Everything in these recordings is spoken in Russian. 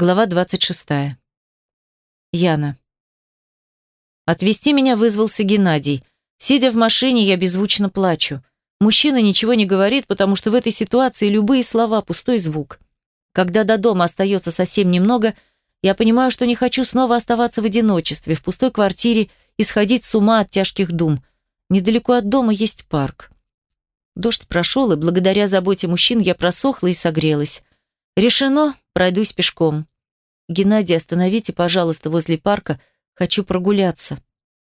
Глава 26. Яна. Отвезти меня вызвался Геннадий. Сидя в машине, я беззвучно плачу. Мужчина ничего не говорит, потому что в этой ситуации любые слова – пустой звук. Когда до дома остается совсем немного, я понимаю, что не хочу снова оставаться в одиночестве, в пустой квартире и сходить с ума от тяжких дум. Недалеко от дома есть парк. Дождь прошел, и благодаря заботе мужчин я просохла и согрелась. Решено, пройдусь пешком. Геннадий, остановите, пожалуйста, возле парка. Хочу прогуляться.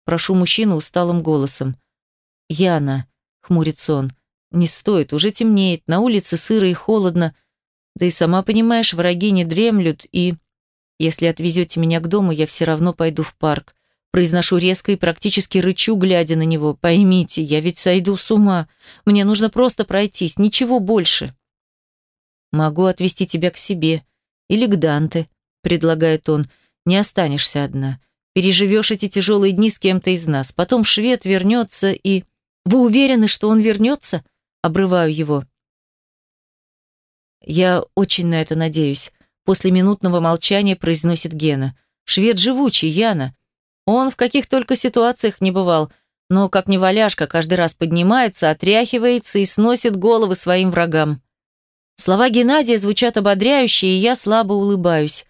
Прошу мужчину усталым голосом. Яна, хмурится он, не стоит, уже темнеет, на улице сыро и холодно. Да и сама понимаешь, враги не дремлют, и... Если отвезете меня к дому, я все равно пойду в парк. Произношу резко и практически рычу, глядя на него. Поймите, я ведь сойду с ума. Мне нужно просто пройтись, ничего больше. «Могу отвезти тебя к себе. Или к Данте», — предлагает он. «Не останешься одна. Переживешь эти тяжелые дни с кем-то из нас. Потом швед вернется и...» «Вы уверены, что он вернется?» Обрываю его. «Я очень на это надеюсь», — после минутного молчания произносит Гена. «Швед живучий, Яна. Он в каких только ситуациях не бывал, но, как неваляшка, каждый раз поднимается, отряхивается и сносит головы своим врагам. Слова Геннадия звучат ободряюще, и я слабо улыбаюсь.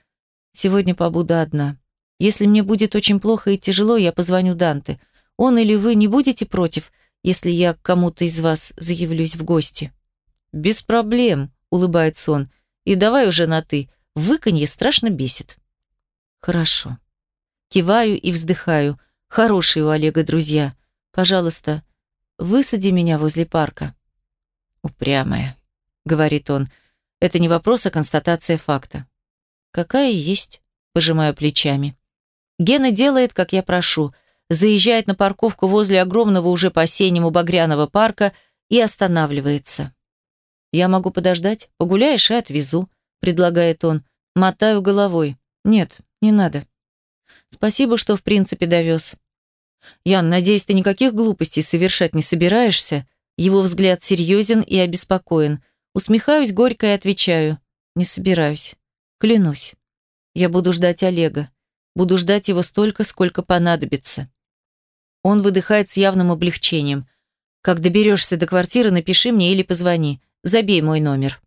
Сегодня побуду одна. Если мне будет очень плохо и тяжело, я позвоню Данте. Он или вы не будете против, если я к кому-то из вас заявлюсь в гости? Без проблем, улыбается он. И давай уже на «ты». Выканье страшно бесит. Хорошо. Киваю и вздыхаю. Хорошие у Олега друзья. Пожалуйста, высади меня возле парка. Упрямая. — говорит он. «Это не вопрос, а констатация факта». «Какая есть?» — пожимаю плечами. Гена делает, как я прошу. Заезжает на парковку возле огромного уже по-осеннему багряного парка и останавливается. «Я могу подождать? Погуляешь и отвезу», — предлагает он. Мотаю головой. «Нет, не надо». «Спасибо, что в принципе довез». «Ян, надеюсь, ты никаких глупостей совершать не собираешься?» Его взгляд серьезен и обеспокоен. Усмехаюсь горько и отвечаю. Не собираюсь. Клянусь. Я буду ждать Олега. Буду ждать его столько, сколько понадобится. Он выдыхает с явным облегчением. Как доберешься до квартиры, напиши мне или позвони. Забей мой номер.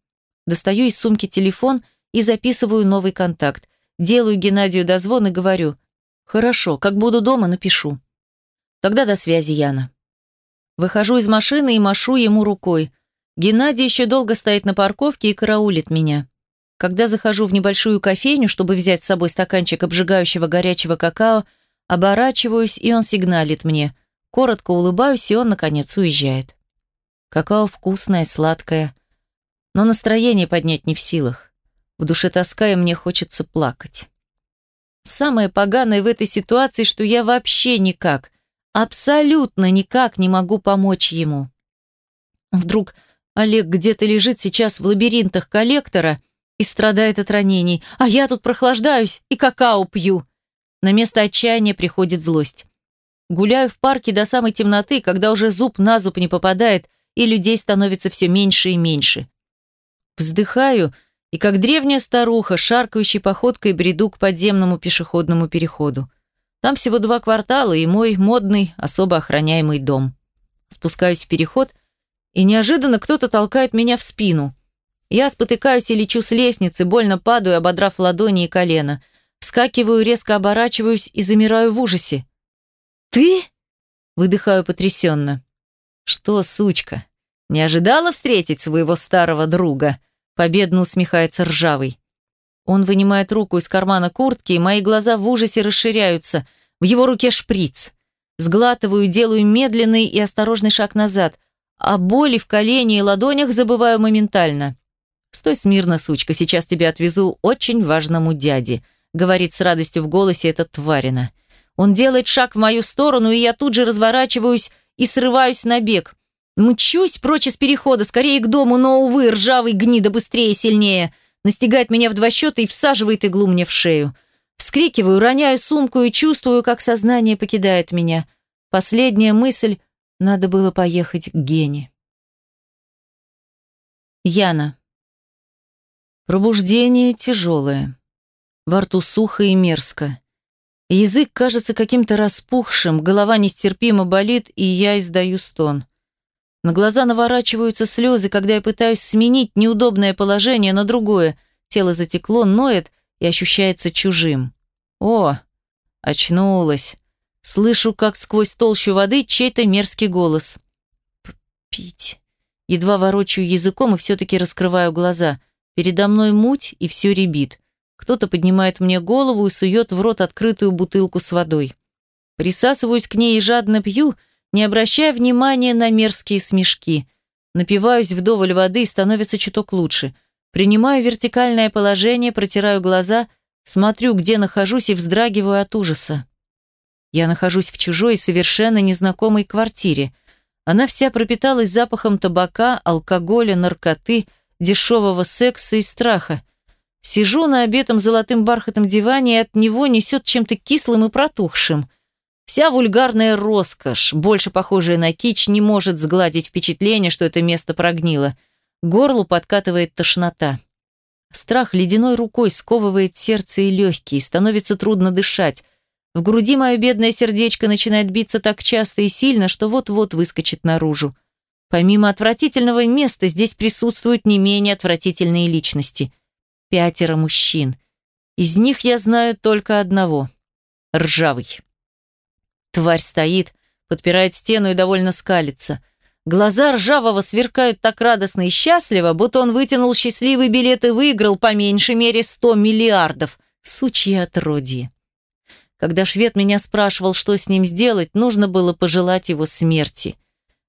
Достаю из сумки телефон и записываю новый контакт. Делаю Геннадию дозвон и говорю. Хорошо, как буду дома, напишу. Тогда до связи, Яна. Выхожу из машины и машу ему рукой. Геннадий еще долго стоит на парковке и караулит меня. Когда захожу в небольшую кофейню, чтобы взять с собой стаканчик обжигающего горячего какао, оборачиваюсь, и он сигналит мне. Коротко улыбаюсь, и он, наконец, уезжает. Какао вкусное, сладкое, но настроение поднять не в силах. В душе тоска, и мне хочется плакать. Самое поганое в этой ситуации, что я вообще никак, абсолютно никак не могу помочь ему. Вдруг Олег где-то лежит сейчас в лабиринтах коллектора и страдает от ранений, а я тут прохлаждаюсь и какао пью. На место отчаяния приходит злость. Гуляю в парке до самой темноты, когда уже зуб на зуб не попадает, и людей становится все меньше и меньше. Вздыхаю и, как древняя старуха, шаркающей походкой бреду к подземному пешеходному переходу. Там всего два квартала и мой модный, особо охраняемый дом. Спускаюсь в переход – и неожиданно кто-то толкает меня в спину. Я спотыкаюсь и лечу с лестницы, больно падаю, ободрав ладони и колено. Вскакиваю, резко оборачиваюсь и замираю в ужасе. «Ты?» – выдыхаю потрясенно. «Что, сучка, не ожидала встретить своего старого друга?» Победно усмехается ржавый. Он вынимает руку из кармана куртки, и мои глаза в ужасе расширяются. В его руке шприц. Сглатываю, делаю медленный и осторожный шаг назад. О боли в колене и ладонях забываю моментально. «Стой смирно, сучка, сейчас тебя отвезу очень важному дяде», говорит с радостью в голосе этот тварина. Он делает шаг в мою сторону, и я тут же разворачиваюсь и срываюсь на бег. Мчусь прочь из перехода, скорее к дому, но, увы, ржавый гнида быстрее и сильнее. Настигает меня в два счета и всаживает иглу мне в шею. Вскрикиваю, роняю сумку и чувствую, как сознание покидает меня. Последняя мысль надо было поехать к Гене. Яна. Пробуждение тяжелое. Во рту сухо и мерзко. Язык кажется каким-то распухшим, голова нестерпимо болит, и я издаю стон. На глаза наворачиваются слезы, когда я пытаюсь сменить неудобное положение на другое. Тело затекло, ноет и ощущается чужим. О, очнулась. Слышу, как сквозь толщу воды чей-то мерзкий голос. «Пить». Едва ворочаю языком и все-таки раскрываю глаза. Передо мной муть, и все ребит. Кто-то поднимает мне голову и сует в рот открытую бутылку с водой. Присасываюсь к ней и жадно пью, не обращая внимания на мерзкие смешки. Напиваюсь вдоволь воды и становится чуток лучше. Принимаю вертикальное положение, протираю глаза, смотрю, где нахожусь и вздрагиваю от ужаса. Я нахожусь в чужой, совершенно незнакомой квартире. Она вся пропиталась запахом табака, алкоголя, наркоты, дешевого секса и страха. Сижу на обетом золотым бархатом диване, и от него несет чем-то кислым и протухшим. Вся вульгарная роскошь, больше похожая на кич, не может сгладить впечатление, что это место прогнило. Горлу подкатывает тошнота. Страх ледяной рукой сковывает сердце и легкие, становится трудно дышать. В груди мое бедное сердечко начинает биться так часто и сильно, что вот-вот выскочит наружу. Помимо отвратительного места, здесь присутствуют не менее отвратительные личности – пятеро мужчин. Из них я знаю только одного – ржавый. Тварь стоит, подпирает стену и довольно скалится. Глаза ржавого сверкают так радостно и счастливо, будто он вытянул счастливый билет и выиграл по меньшей мере 100 миллиардов. Сучье отродье. Когда швед меня спрашивал, что с ним сделать, нужно было пожелать его смерти.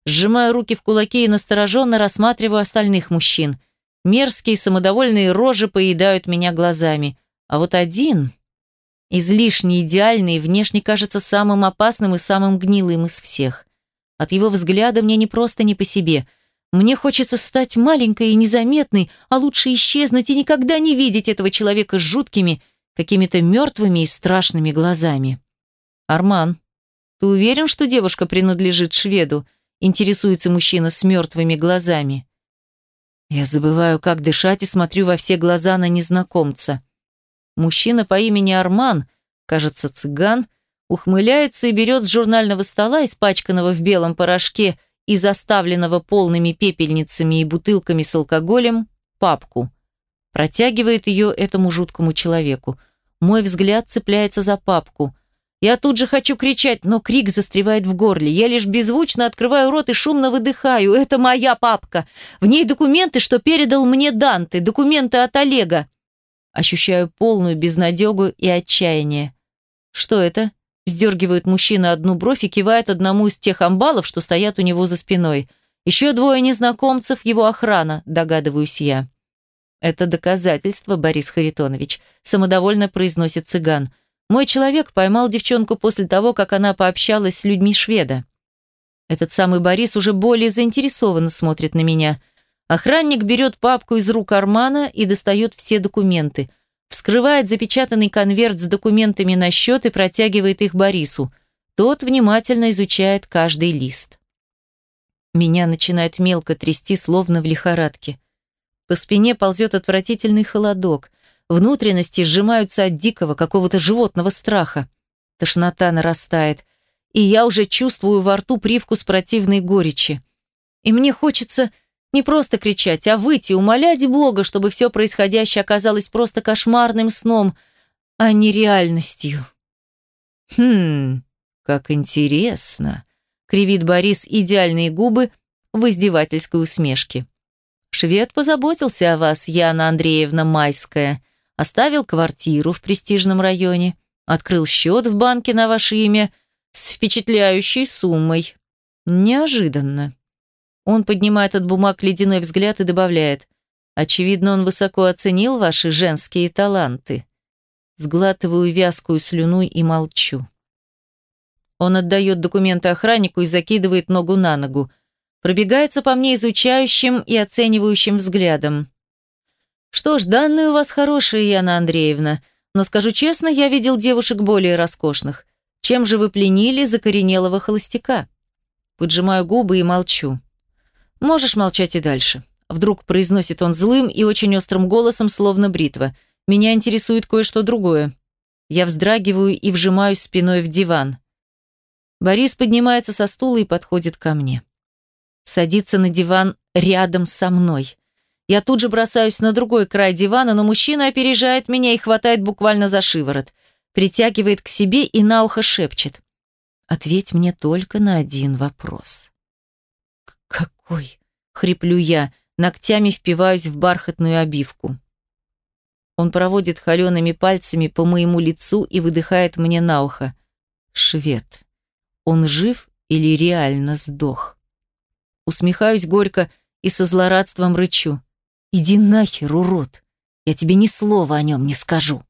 Сжимаю руки в кулаки и настороженно рассматриваю остальных мужчин. Мерзкие самодовольные рожи поедают меня глазами. А вот один, излишне идеальный, внешне кажется самым опасным и самым гнилым из всех. От его взгляда мне не просто не по себе. Мне хочется стать маленькой и незаметной, а лучше исчезнуть и никогда не видеть этого человека с жуткими, какими-то мертвыми и страшными глазами. «Арман, ты уверен, что девушка принадлежит шведу?» интересуется мужчина с мертвыми глазами. Я забываю, как дышать, и смотрю во все глаза на незнакомца. Мужчина по имени Арман, кажется, цыган, ухмыляется и берет с журнального стола, испачканного в белом порошке и заставленного полными пепельницами и бутылками с алкоголем, папку. Протягивает ее этому жуткому человеку. Мой взгляд цепляется за папку – я тут же хочу кричать, но крик застревает в горле. Я лишь беззвучно открываю рот и шумно выдыхаю. Это моя папка. В ней документы, что передал мне Данте, документы от Олега. Ощущаю полную безнадегу и отчаяние. Что это? Сдергивает мужчина одну бровь и кивает одному из тех амбалов, что стоят у него за спиной. Еще двое незнакомцев, его охрана, догадываюсь я. Это доказательство, Борис Харитонович, самодовольно произносит цыган. Мой человек поймал девчонку после того, как она пообщалась с людьми шведа. Этот самый Борис уже более заинтересованно смотрит на меня. Охранник берет папку из рук Армана и достает все документы. Вскрывает запечатанный конверт с документами на счет и протягивает их Борису. Тот внимательно изучает каждый лист. Меня начинает мелко трясти, словно в лихорадке. По спине ползет отвратительный холодок. Внутренности сжимаются от дикого какого-то животного страха. Тошнота нарастает, и я уже чувствую во рту привкус противной горечи. И мне хочется не просто кричать, а выйти, умолять Бога, чтобы все происходящее оказалось просто кошмарным сном, а не реальностью. «Хм, как интересно!» — кривит Борис идеальные губы в издевательской усмешке. «Швед позаботился о вас, Яна Андреевна Майская. Оставил квартиру в престижном районе, открыл счет в банке на ваше имя с впечатляющей суммой. Неожиданно. Он поднимает от бумаг ледяной взгляд и добавляет, «Очевидно, он высоко оценил ваши женские таланты». Сглатываю вязкую слюну и молчу. Он отдает документы охраннику и закидывает ногу на ногу. Пробегается по мне изучающим и оценивающим взглядом. Что ж, данные у вас хорошие, Яна Андреевна, но скажу честно, я видел девушек более роскошных. Чем же вы пленили закоренелого холостяка? Поджимаю губы и молчу. Можешь молчать и дальше. Вдруг произносит он злым и очень острым голосом, словно бритва. Меня интересует кое-что другое. Я вздрагиваю и вжимаюсь спиной в диван. Борис поднимается со стула и подходит ко мне. Садится на диван рядом со мной. Я тут же бросаюсь на другой край дивана, но мужчина опережает меня и хватает буквально за шиворот. Притягивает к себе и на ухо шепчет. «Ответь мне только на один вопрос». «Какой?» — хриплю я, ногтями впиваюсь в бархатную обивку. Он проводит холеными пальцами по моему лицу и выдыхает мне на ухо. «Швед, он жив или реально сдох?» Усмехаюсь горько и со злорадством рычу. «Иди нахер, урод! Я тебе ни слова о нем не скажу!»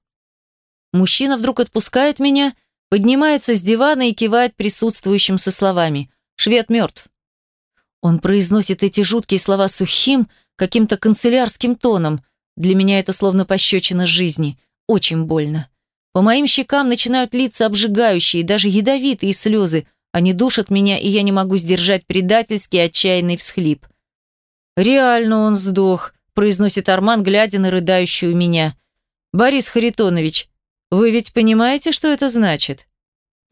Мужчина вдруг отпускает меня, поднимается с дивана и кивает присутствующим со словами «Швед мертв». Он произносит эти жуткие слова сухим, каким-то канцелярским тоном. Для меня это словно пощечина жизни. Очень больно. По моим щекам начинают литься обжигающие, даже ядовитые слезы. Они душат меня, и я не могу сдержать предательский отчаянный всхлип. «Реально он сдох», – произносит Арман, глядя на рыдающую меня. «Борис Харитонович, вы ведь понимаете, что это значит?»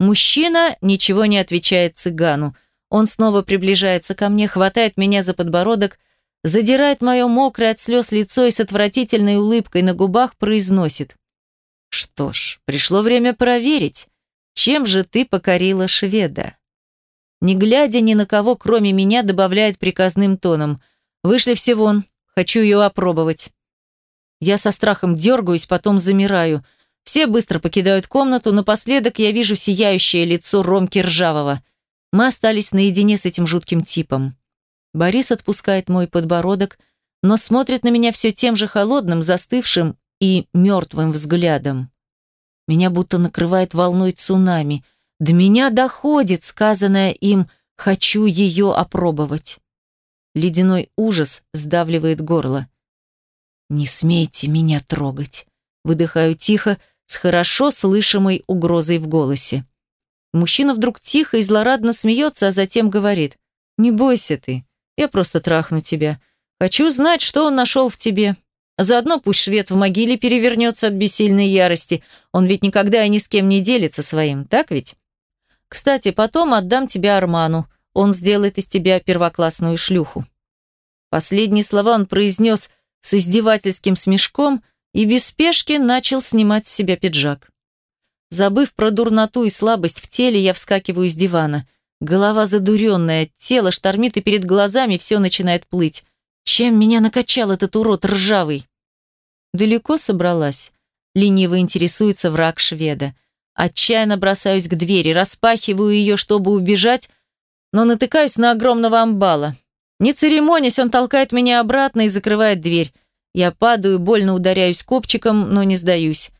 Мужчина ничего не отвечает цыгану. Он снова приближается ко мне, хватает меня за подбородок, задирает мое мокрое от слез лицо и с отвратительной улыбкой на губах произносит. «Что ж, пришло время проверить, чем же ты покорила шведа?» Не глядя ни на кого, кроме меня, добавляет приказным тоном – Вышли все вон. Хочу ее опробовать. Я со страхом дергаюсь, потом замираю. Все быстро покидают комнату, напоследок я вижу сияющее лицо Ромки Ржавого. Мы остались наедине с этим жутким типом. Борис отпускает мой подбородок, но смотрит на меня все тем же холодным, застывшим и мертвым взглядом. Меня будто накрывает волной цунами. До меня доходит сказанное им «хочу ее опробовать». Ледяной ужас сдавливает горло. «Не смейте меня трогать», — выдыхаю тихо, с хорошо слышимой угрозой в голосе. Мужчина вдруг тихо и злорадно смеется, а затем говорит. «Не бойся ты, я просто трахну тебя. Хочу знать, что он нашел в тебе. Заодно пусть швед в могиле перевернется от бессильной ярости. Он ведь никогда и ни с кем не делится своим, так ведь? Кстати, потом отдам тебя Арману. Он сделает из тебя первоклассную шлюху». Последние слова он произнес с издевательским смешком и без спешки начал снимать с себя пиджак. Забыв про дурноту и слабость в теле, я вскакиваю с дивана. Голова задуренная, тело штормит и перед глазами все начинает плыть. Чем меня накачал этот урод ржавый? Далеко собралась? Лениво интересуется враг шведа. Отчаянно бросаюсь к двери, распахиваю ее, чтобы убежать, но натыкаюсь на огромного амбала. Не церемонясь, он толкает меня обратно и закрывает дверь. Я падаю, больно ударяюсь копчиком, но не сдаюсь.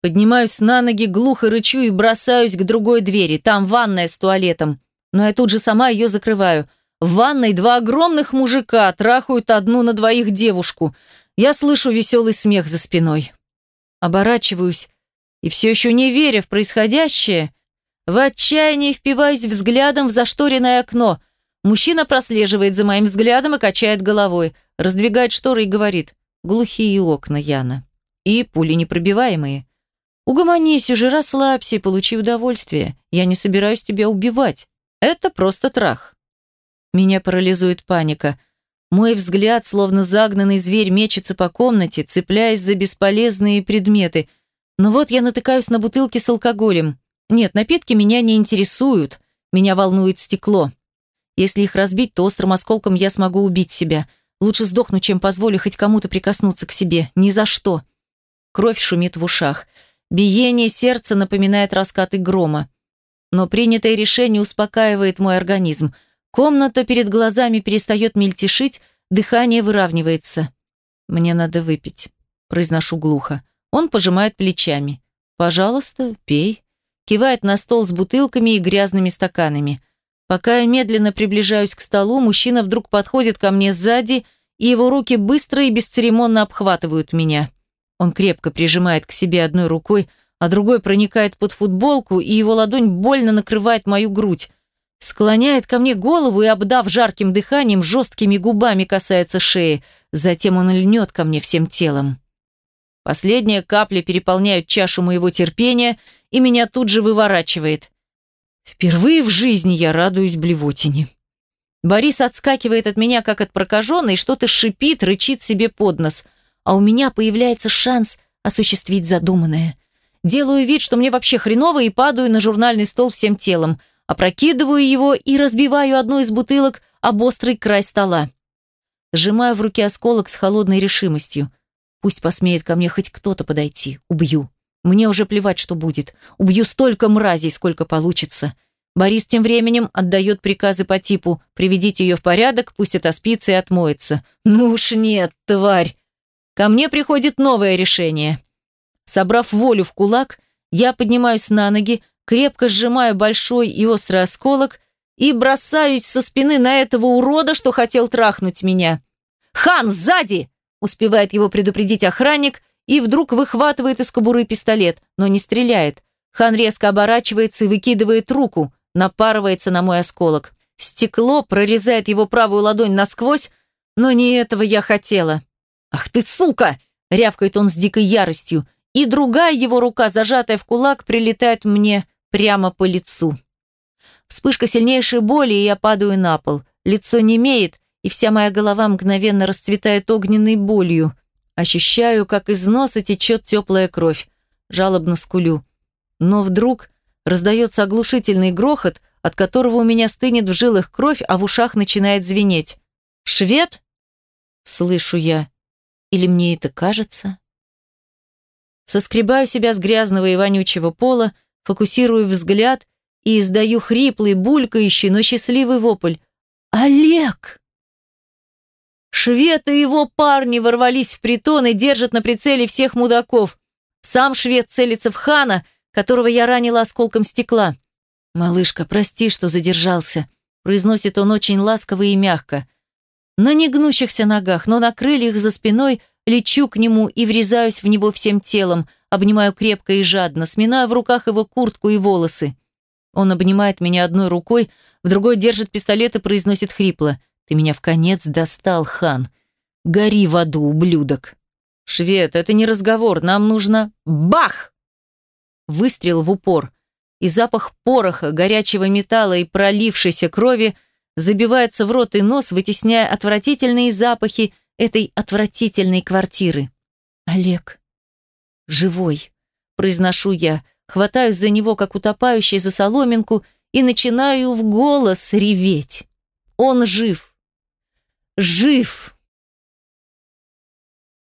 Поднимаюсь на ноги, глухо рычу и бросаюсь к другой двери. Там ванная с туалетом. Но я тут же сама ее закрываю. В ванной два огромных мужика трахают одну на двоих девушку. Я слышу веселый смех за спиной. Оборачиваюсь и все еще не веря в происходящее, в отчаянии впиваюсь взглядом в зашторенное окно. Мужчина прослеживает за моим взглядом и качает головой, раздвигает шторы и говорит «Глухие окна, Яна. И пули непробиваемые. Угомонись уже, расслабься и получи удовольствие. Я не собираюсь тебя убивать. Это просто трах». Меня парализует паника. Мой взгляд, словно загнанный зверь, мечется по комнате, цепляясь за бесполезные предметы. Но вот я натыкаюсь на бутылки с алкоголем. Нет, напитки меня не интересуют. Меня волнует стекло. Если их разбить, то острым осколком я смогу убить себя. Лучше сдохну, чем позволю хоть кому-то прикоснуться к себе. Ни за что. Кровь шумит в ушах. Биение сердца напоминает раскаты грома. Но принятое решение успокаивает мой организм. Комната перед глазами перестает мельтешить, дыхание выравнивается. «Мне надо выпить», – произношу глухо. Он пожимает плечами. «Пожалуйста, пей» кивает на стол с бутылками и грязными стаканами. Пока я медленно приближаюсь к столу, мужчина вдруг подходит ко мне сзади, и его руки быстро и бесцеремонно обхватывают меня. Он крепко прижимает к себе одной рукой, а другой проникает под футболку, и его ладонь больно накрывает мою грудь. Склоняет ко мне голову и, обдав жарким дыханием, жесткими губами касается шеи. Затем он льнет ко мне всем телом. Последняя капля переполняет чашу моего терпения, и меня тут же выворачивает. Впервые в жизни я радуюсь блевотине. Борис отскакивает от меня, как от прокаженной, что-то шипит, рычит себе под нос. А у меня появляется шанс осуществить задуманное. Делаю вид, что мне вообще хреново, и падаю на журнальный стол всем телом. Опрокидываю его и разбиваю одну из бутылок об острый край стола. Сжимаю в руке осколок с холодной решимостью. Пусть посмеет ко мне хоть кто-то подойти. Убью. Мне уже плевать, что будет. Убью столько мразей, сколько получится. Борис тем временем отдает приказы по типу «приведите ее в порядок, пусть отоспится и отмоется». Ну уж нет, тварь. Ко мне приходит новое решение. Собрав волю в кулак, я поднимаюсь на ноги, крепко сжимаю большой и острый осколок и бросаюсь со спины на этого урода, что хотел трахнуть меня. «Хан, сзади!» – успевает его предупредить охранник и вдруг выхватывает из кобуры пистолет, но не стреляет. Хан резко оборачивается и выкидывает руку, напарывается на мой осколок. Стекло прорезает его правую ладонь насквозь, но не этого я хотела. «Ах ты, сука!» – рявкает он с дикой яростью, и другая его рука, зажатая в кулак, прилетает мне прямо по лицу. Вспышка сильнейшей боли, и я падаю на пол. Лицо немеет, и вся моя голова мгновенно расцветает огненной болью. Ощущаю, как из носа течет теплая кровь. Жалобно скулю. Но вдруг раздается оглушительный грохот, от которого у меня стынет в жилах кровь, а в ушах начинает звенеть. «Швед?» Слышу я. Или мне это кажется? Соскребаю себя с грязного и вонючего пола, фокусирую взгляд и издаю хриплый, булькающий, но счастливый вопль. «Олег!» Швед и его парни ворвались в притон и держат на прицеле всех мудаков. Сам швед целится в хана, которого я ранила осколком стекла. «Малышка, прости, что задержался», – произносит он очень ласково и мягко. На негнущихся ногах, но на крыльях за спиной лечу к нему и врезаюсь в него всем телом, обнимаю крепко и жадно, сминаю в руках его куртку и волосы. Он обнимает меня одной рукой, в другой держит пистолет и произносит хрипло. «Ты меня в конец достал, хан. Гори в аду, ублюдок!» «Швед, это не разговор, нам нужно...» «Бах!» Выстрел в упор. И запах пороха, горячего металла и пролившейся крови забивается в рот и нос, вытесняя отвратительные запахи этой отвратительной квартиры. «Олег, живой», – произношу я, – хватаюсь за него, как утопающий за соломинку, и начинаю в голос реветь. Он жив. Жив!